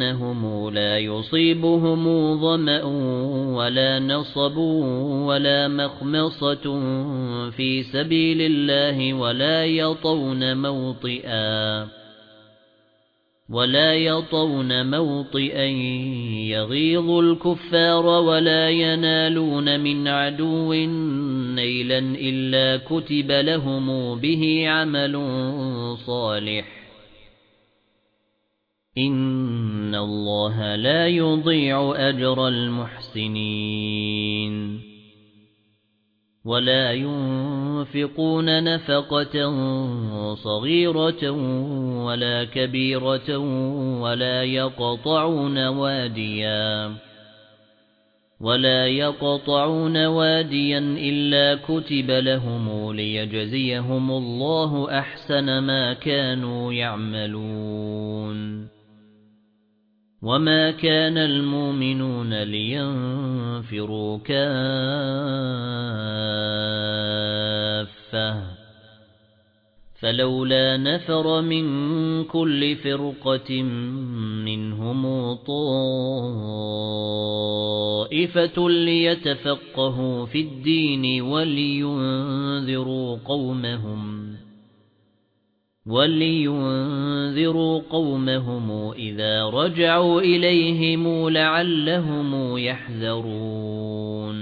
بِأَنَّهُمْ لَا يُصِيبُهُمْ ظَمَأٌ وَلَا نَصَبٌ وَلَا مَخْمَصَةٌ فِي سَبِيلِ اللَّهِ وَلَا يَطَوْنَ مَوْطِئًا وَلَا يَطَوْنَ مَوْطِئًا يَغِيظُ الْكُفَّارَ وَلَا يَنَالُونَ مِنْ عَدُوٍّ نَيْلًا إِلَّا كُتِبَ لَهُم بِهِ عَمَلٌ صَالِحٌ إِنَّ اللَّهَ لَا يُضِيعُ أَجْرَ الْمُحْسِنِينَ وَلَا يُنْفِقُونَ نَفَقَةً صَغِيرَةً وَلَا كَبِيرَةً وَلَا يَقْطَعُونَ وَادِيًا وَلَا يَقْطَعُونَ وَادِيًا إِلَّا كُتِبَ لَهُمْ لِيَجْزِيَهُمُ اللَّهُ أَحْسَنَ مَا كَانُوا يَعْمَلُونَ وَمَا كَانَ الْمُؤْمِنُونَ لِيَنفِرُوا كَافَّةً فَلَوْلَا نَفَرَ مِنْ كُلِّ فِرْقَةٍ مِنْهُمْ طَائِفَةٌ لِيَتَفَقَّهُوا فِي الدِّينِ وَلِيُنذِرُوا قَوْمَهُمْ وَلِيُنذِرُوا قَوْمَهُمْ إِذَا رَجَعُوا إِلَيْهِمْ لَعَلَّهُمْ يَحْذَرُونَ